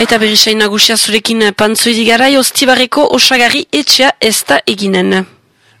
Eta berrisain nagusia zurekin pantzoidi garai, ostibarreko osagarri etxea ez da eginen.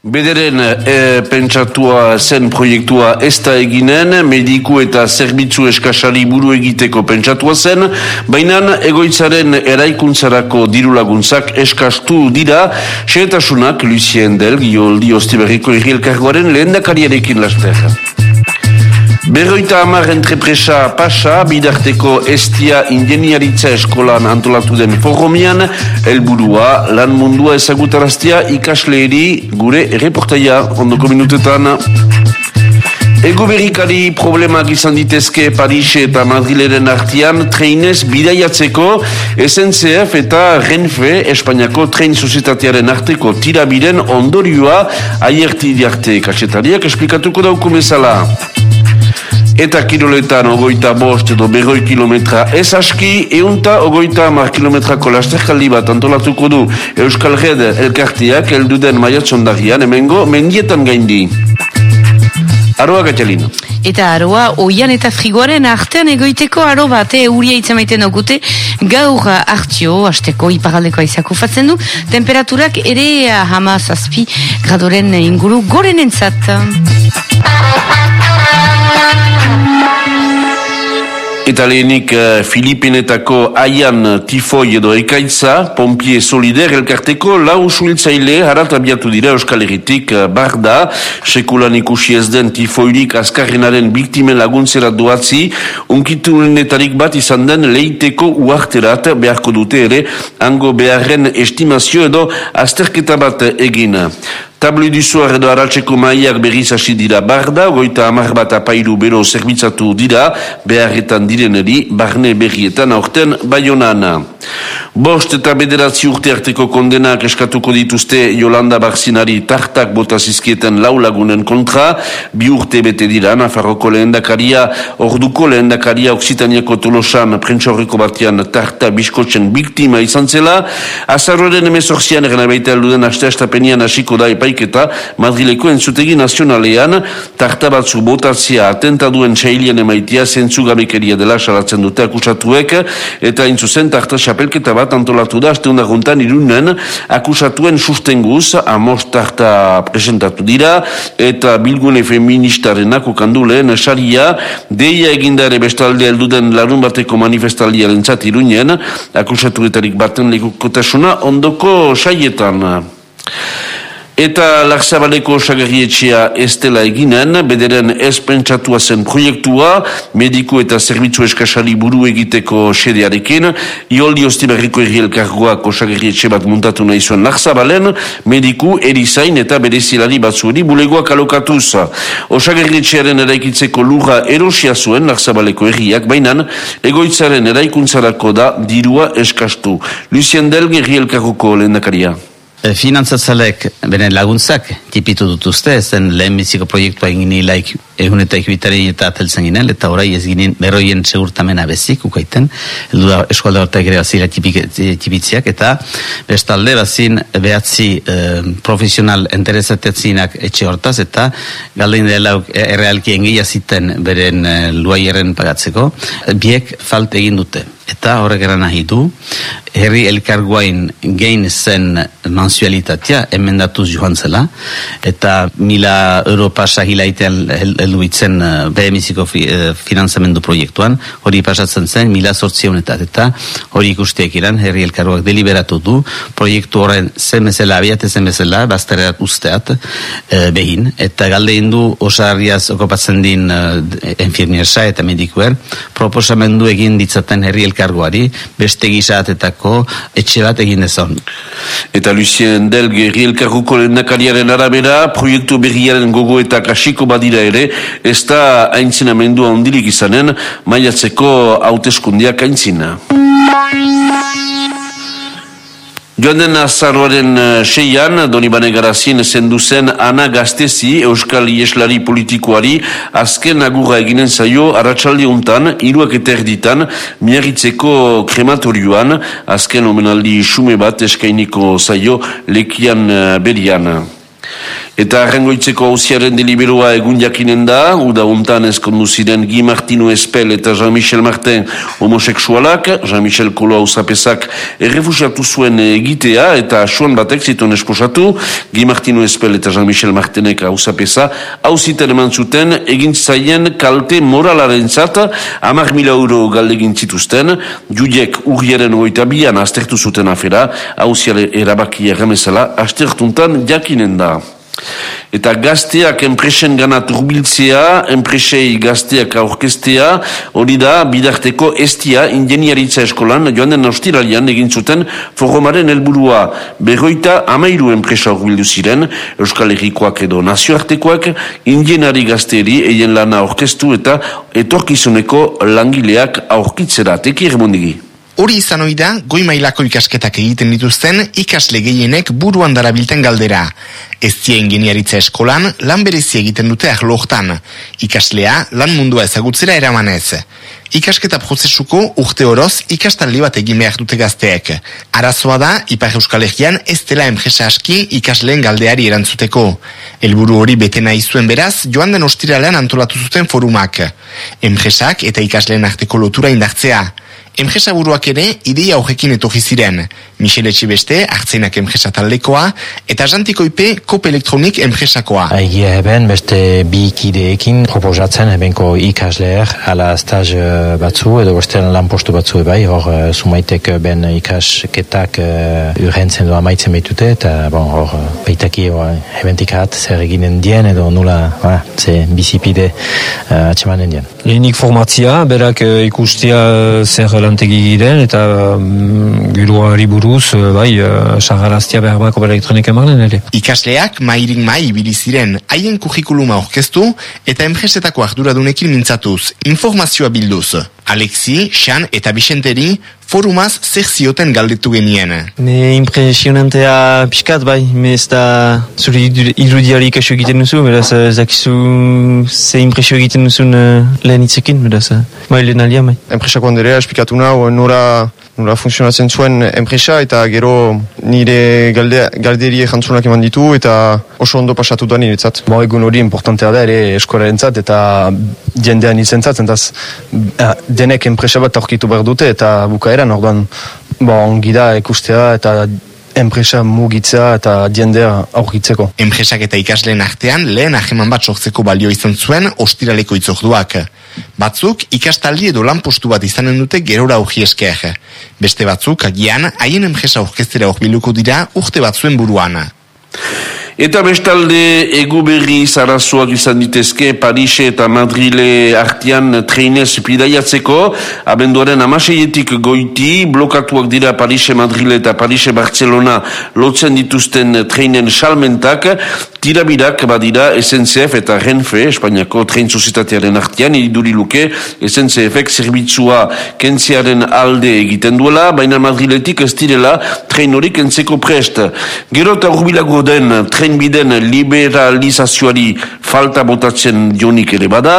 Bederen e, pentsatua zen proiektua ez da eginen, mediku eta zerbitzu eskasari buru egiteko pentsatua zen, baina egoitzaren eraikuntzarako dirulaguntzak eskastu dira, xeretasunak Lucien Del, Gioldi Ostibarriko irrielkargoaren lehen dakariarekin laster. Berroita amar entrepresa pasa, bidarteko estia ingeniaritza eskolan antolatu den forromian, helburua lan mundua ezagutaraztia ikasleeri gure reportaia ondoko minutetan. Ego berikari problemak izan ditezke Paris eta Madrileren artian treinez bidaiatzeko SNCF eta Renfe Espainiako Train Sozietatearen arteko tirabiren ondorioa aierti diarte kasetariak esplikatuko daukumezala. Eta kiroletan ogoita bost edo berroi kilometra ez aski, eunta ogoita mar kilometrako lasterkaldi bat antolatuko du Euskal Red elkarteak elduden maiatzondarian emengo mendietan gaindi. Aroa Gatxalino. Eta aroa, oian eta frigoaren artean egoiteko aro bat, e, uria itzamaiten okute, gaur hartio, asteko iparaldeko aizako fatzen du, temperaturak ere hama zazpi gradoren inguru goren entzat. Eta lehenik uh, Filipinetako aian tifoi edo ekaitza, pompie solider elkarteko lau suiltzaile harat abiatu dira Euskal Herritik uh, barda, sekulan ikusi ez den tifoirik azkarrenaren biktimen laguntzera duatzi, unkitunetarik bat izan den leiteko uarterat beharko dute ere, ango beharren estimazio edo azterketa bat egina. Tablu dizuar edo aratzeko maiak berriz hasi dira barda, goita amar bat apairu bero zerbitzatu dira, beharretan direneri, barne berrietan aurten baionana. Bost eta bederatzi urte arteko kondenak eskatuko dituzte Jolanda Barzinari tartak botazizkieten laulagunen kontra, bi urte bete dira, Nafarroko lehendakaria, orduko lehendakaria Oksitaniako tolosan prentsorriko batean tarta biskotzen biktima izan zela, azarroren emezorzian eren abaita elduden aste astapenian hasiko da epaiketa Madrileko entzutegi nazionalean. Tarta batzu botatzia atentaduen txailian emaitia zentzugabekeria dela salatzen dute akusatuek. Eta intzuzen tarta xapelketa bat antolatu da, azte juntan irunen akusatuen sustenguz, amostarta presentatu dira, eta bilgune feministaren akokandu lehen esaria, deia egindare bestalde elduden larun bateko manifestaldia lentzat irunen, akusatuetarik baten lekukotasuna ondoko saietan. Eta Larzabaleko sagarrietxea ez dela eginen, bederen ez pentsatua zen proiektua, mediku eta zerbitzu eskasari buru egiteko sedearekin, ioldi ostibarriko errielkargoak osagarrietxe bat muntatu nahi zuen Larzabalen, mediku, erizain eta berezilari batzueri bulegoak alokatuz. Osagarrietxearen eraikitzeko lurra erosia zuen Larzabaleko erriak, bainan egoitzaren eraikuntzarako da dirua eskastu. Lucien Delg errielkargoko lehendakaria. E, Finantzatzalek beren laguntzak tipitu dutuzte, zen lehen biziko proiektua egin ilaik egun eta ekibitari eta ateltzen ginen, eta orai ez ginen beroien segurtamena bezik, ukaiten, heldu da eskualda hortak ere bazila tipitziak, eta bestalde bazin behatzi e, profesional interesatetzinak etxe hortaz, eta galdein dela errealki engia ziten beren e, luaierren pagatzeko, biek falt egin dute eta horrek eran nahi du, herri elkarguain gein zen mensualitatea emendatuz joan zela, eta mila euro pasa hilaitean heldu itzen behemiziko fi, uh, finanzamendu proiektuan, hori pasatzen zen mila sortzionetat, eta hori ikusteek iran, herri elkarguak deliberatu du, proiektu horren zen bezala, abiate zen bezala, bazterat usteat uh, behin, eta galde indu osarriaz okopatzen din uh, enfirniersa eta medikuer, proposamendu egin ditzaten herri elkarguak elkargoari beste gizatetako etxe bat egin dezon. Eta Lucien Del Gerri elkarguko lehendakariaren arabera, proiektu berriaren gogo eta kasiko badira ere, ez da haintzina mendua ondirik izanen, maiatzeko hauteskundiak aintzina. Joan den azarroaren uh, seian, doni bane garazien zendu zen Ana Gaztezi, Euskal Ieslari politikoari, azken agurra eginen zaio, aratsaldi untan, iruak eta erditan, miarritzeko krematorioan, azken omenaldi xume bat eskainiko zaio, lekian uh, berian. Eta arrengoitzeko hausiaren deliberua egun jakinen da, uda untan eskondu ziren Guy Martino Espel eta Jean-Michel Martin. Homoseksualak, Jean-Michel Kolo hausapesak errefusiatu zuen egitea eta suan batek zituen esposatu, Guy Martino Espel eta Jean-Michel Martinek hausapesa, hausiten eman zuten egin zaien kalte moralaren zat, amak mila euro galdegin zituzten, judiek urriaren oita bian aztertu zuten afera, hausiale erabakia remezela, aztertuntan jakinen da. Eta gazteak enpresen gana turbiltzea, enpresei gazteak aurkestea, hori da bidarteko estia ingeniaritza eskolan, joan den austiralian egin zuten forromaren helburua berroita amairu enpresa urbildu ziren, Euskal Herrikoak edo nazioartekoak, ingeniari gazteeri eien lana aurkestu eta etorkizuneko langileak aurkitzera. Teki ermondigi. Hori izan oida, goi mailako ikasketak egiten dituzten ikasle gehienek buruan darabilten galdera. Ez tia ingeniaritza eskolan, lan berezi egiten dute ahlohtan. Ikaslea, lan mundua ezagutzera eramanez. Ikasketa prozesuko urte oroz ikastaldi bat egin behar dute gazteek. Arazoa da, Ipar Euskal Herrian ez dela enpresa aski ikasleen galdeari erantzuteko. Helburu hori betena izuen beraz, joan den ostiralean antolatu zuten forumak. Enpresak eta ikasleen arteko lotura indartzea. Enpresa buruak ere, ideia horrekin etorri ziren. Michel Etxibeste, hartzeinak enpresa taldekoa, eta jantikoipe Kop Elektronik enpresakoa. Egia eben, beste bi ikideekin proposatzen ebenko ikasleer ala staz eh, batzu edo beste lan postu batzu ebai, hor uh, sumaitek ben ikasketak uh, urrentzen doa maitzen behitute, eta bon, hor baitaki uh, ebentik hat zer eginen dien edo nula uh, ze bizipide uh, atxemanen dien. Lehenik formatzia, berak uh, ikustia zer lantegi giren eta um, giroari buruz, uh, bai, uh, sagaraztia behar bako elektronik emanen ere. Ikasleak mairik mai ibili ziren haien kurrikuluma orkestu eta enpresetako arduradunekin mintzatuz, informazioa bilduz. Alexi, Xan eta Bixenteri forumaz zer zioten galdetu genien. Ne impresionantea pixkat bai, me ez da zure irudiari ikasu egiten duzu, beraz ez dakizu ze impresio egiten duzun uh, lehen itzekin, beraz bai lehen alia bai. Enpresako handerea esplikatu nahu nora Nola funtzionatzen zuen enpresa eta gero nire galde, galderi jantzunak eman ditu eta oso ondo pasatu da niretzat. Bo egun hori importantea da ere eskolaren zat eta jendean izen zat, entaz denek enpresa bat aurkitu behar dute eta bukaeran orduan bo, ongi da eta enpresa mugitzea eta jendea aurkitzeko. Enpresak eta ikasleen artean lehen aheman bat sortzeko balio izan zuen ostiraleko itzorduak. Batzuk ikastaldi edo lanpostu bat izanen dute gerora augi esker. Beste batzuk agian haien enpresa orkestera horbiluko dira urte batzuen buruan. Eta bestalde egu berri zarazuak izan ditezke Parise eta Madrile artian treinez pidaiatzeko. Abenduaren amaseietik goiti blokatuak dira Parise, Madrile eta Parise, Barcelona lotzen dituzten treinen salmentak. Tirabirak badira SNCF eta Renfe Espainiako trein sozitatearen artian iduri luke SNCFek zerbitzua kentziaren alde egiten duela baina Madriletik ez direla trein hori kentzeko prest. Gero eta urbilago den trein biden liberalizazioari falta botatzen jonik ere bada,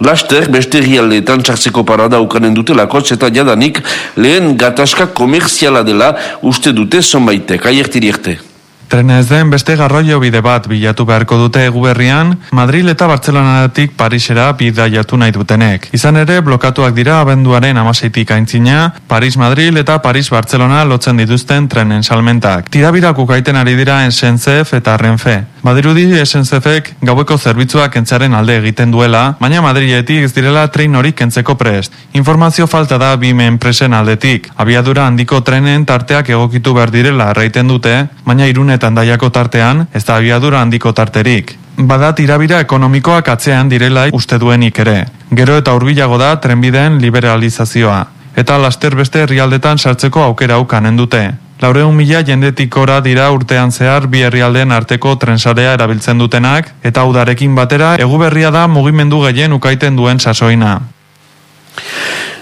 laster beste rialdeetan txartzeko parada ukanen dute lakotz eta jadanik lehen gatazka komerziala dela uste dute zonbaitek, aiertiri erte. Trena ez den beste garroio bide bat bilatu beharko dute eguberrian, Madrid eta Bartzelonatik Parisera bidaiatu nahi dutenek. Izan ere, blokatuak dira abenduaren amaseitik aintzina, Paris-Madrid eta Paris-Bartzelona lotzen dituzten trenen salmentak. Tirabirak ukaiten ari dira SNCF eta Renfe. Badirudi SNCFek gaueko zerbitzuak kentzaren alde egiten duela, baina Madriletik ez direla tren hori kentzeko prest. Informazio falta da bime enpresen aldetik. Abiadura handiko trenen tarteak egokitu behar direla erraiten dute, baina irune eta andaiako tartean, ez da abiadura handiko tarterik. Bada tirabira ekonomikoak atzean direla uste duenik ere. Gero eta hurbilago da trenbideen liberalizazioa. Eta laster beste herrialdetan sartzeko aukera ukanen dute. Laureun mila jendetik ora dira urtean zehar bi herrialdeen arteko trensarea erabiltzen dutenak, eta udarekin batera eguberria da mugimendu gehien ukaiten duen sasoina.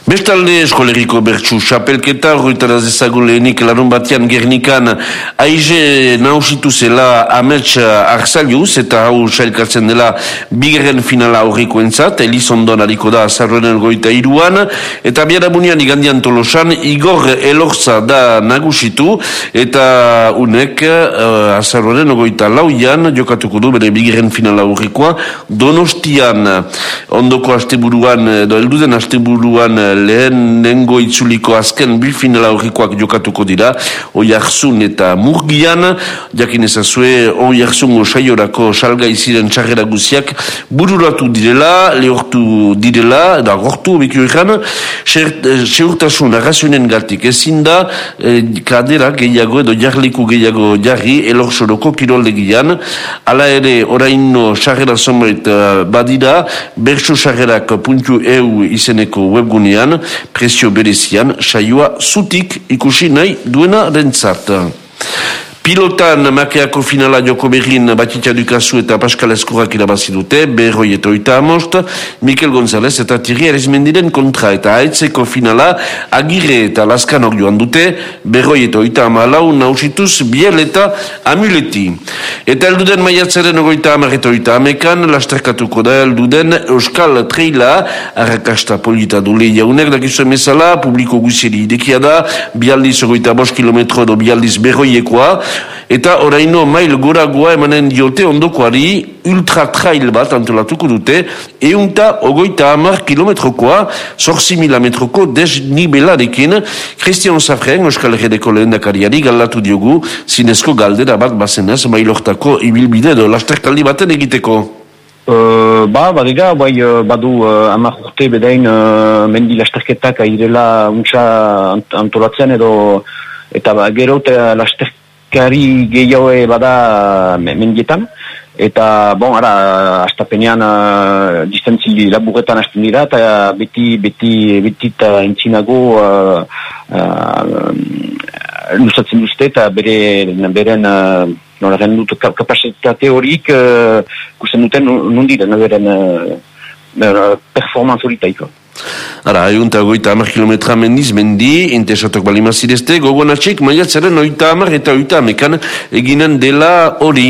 Bestalde eskoleriko bertsu xapelketa, horretaraz ezagu lehenik larun batean gernikan aize nausitu zela amets arzaliuz eta hau sailkatzen dela bigeren finala horriko entzat, Elizondon hariko da azarroen goita iruan, eta biara bunean igandian tolosan, Igor Elorza da nagusitu, eta unek uh, azarroen goita lauian, jokatuko du bere bigeren finala horrikoa, donostian. Ondoko asteburuan, edo elduden asteburuan lehen nengo itzuliko azken bi finala horrikoak jokatuko dira oiarzun eta murgian. Jakin ezazue oiarzun osaiorako salga iziren txarrera guziak bururatu direla lehortu direla da gortu bekio ikan seurtasun arrazionen gatik ezin da eh, kadera gehiago edo jarliku gehiago jarri elorsoroko kiroldegian. Ala ere oraino txarrera zombait uh, badira berxo txarrerak puntu eu webgunean presio berezian saioa zutik ikusi nahi duena rentzat. Pilotan makeako finala joko berrin Batitza Dukazu eta Pascal Eskurak irabazi dute, berroi eta oita amost, Mikel González eta Thierry Arizmendiren kontra eta haitzeko finala agire eta laskanok joan dute, berroi eta oita amalau nausituz biel eta amuleti. Eta elduden maiatzaren ogoita amar eta oita amekan, lasterkatuko da elduden Euskal Treila, arrakasta polita dule jaunek, dakizu emezala, publiko guzeri idekia da, bialdiz ogoita bost kilometro edo bialdiz berroiekoa, eta oraino mail goragoa emanen diote ondokoari ultra trail bat antolatuko dute eunta ogoita amar kilometrokoa zorzi mila metroko desnibelarekin. Christian Zafren Euskal Herreko lehen dakariari galatu diogu zinezko galdera bat bazenez mailortako ibilbide edo lasterkaldi baten egiteko. Uh, ba, badega, bai, uh, badu uh, amak urte bedain uh, mendi lasterketak airela untsa ant antolatzen edo eta ba, gero eta lasterketak kari gehiago bada mendietan, eta bon, ara, astapenean uh, distantzi laburetan hasten dira, eta beti, beti, beti eta entzinago uh, uh, luzatzen duzte, eta bere, beren, uh, noraren dut kapasitate horik, uh, duten nondiren, beren uh, performance horitaiko. Ara, egun eta goita amar kilometra mendiz, mendi, intesatok balimazirezte, gogoan atxek, maiatzaren oita amar eta oita amekan eginen dela hori.